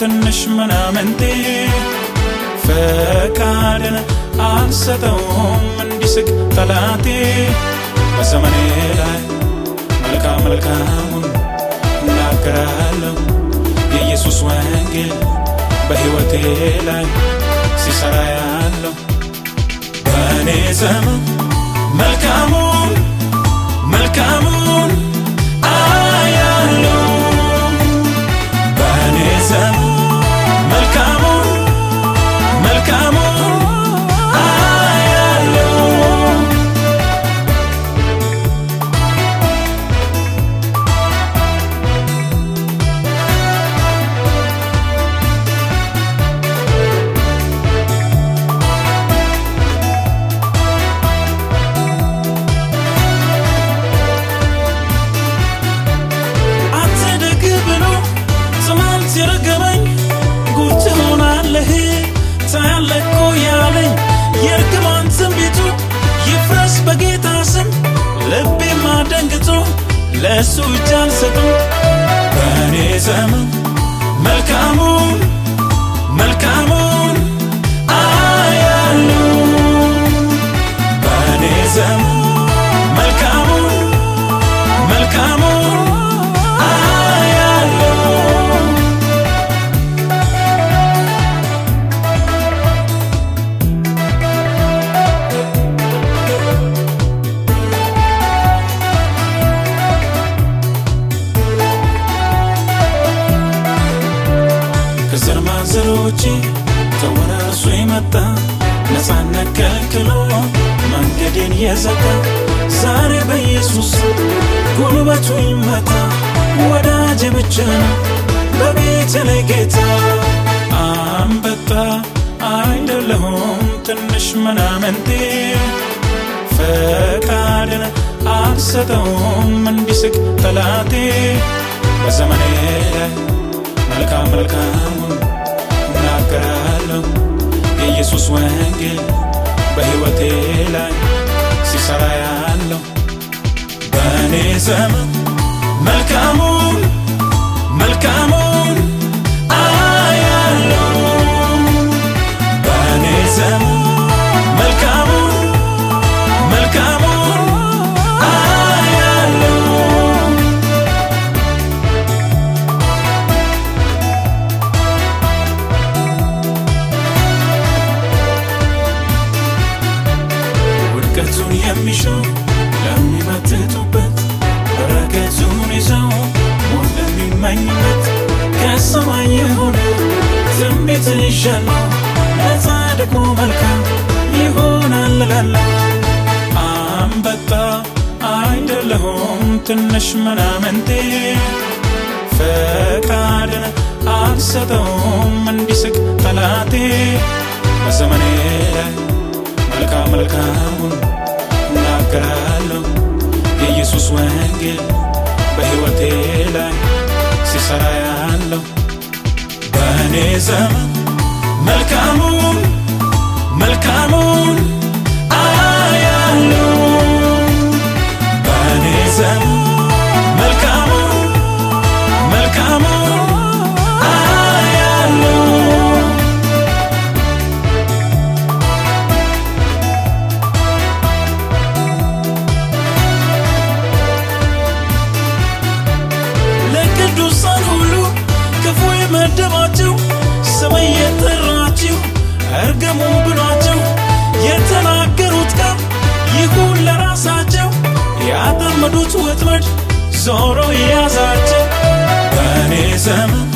ትንሽ ምናምንቴ ፈቃድን አልሰጠውም እንዲስቅ ጠላቴ። በዘመኔ ላይ መልካም መልካሙን እናገራለሁ። የኢየሱስ ወንጌል በሕይወቴ ላይ ሲሰራ ያለው በእኔ ዘመን መልካሙን ለእሱ እጅ አልሰጥም። በእኔ ዘመን መልካሙን ማንዘሮቼ ተወራርሶ የመጣ ነፃነት ከልክሎ መንገዴን የዘጋ ዛሬ በኢየሱስ ጉልበቱ ይመታ። ወዳጄ ብቻ ነው በቤቴ ላይ ጌታ። አንበጣ አይደለሁም ትንሽ ምናምንቴ። ፈቃድን አልሰጠውም እንዲስቅ ጠላቴ። በዘመኔ ላይ መልካም መልካሙን በእኔ ዘመን መልካሙን ይሻለሁ ለጻድቁ መልካም ይሆናል እላለሁ። አንበጣ አይደለሁም ትንሽ ምናምንቴ ፈቃድን አልሰጠውም እንዲስቅ ጠላቴ። በዘመኔ ላይ መልካም መልካሙን እናገራለሁ። የኢየሱስ ወንጌል በሕይወቴ ላይ ሲሰራ ያለው በእኔ ዘመን መልካሙን መልካሙን አያለው በእኔ ዘመን መልካሙን መልካሙን አያለው ለቅዱሳን ሁሉ ክፉ የመደባቸው ዞሮ የያዛቸው በእኔ ዘመን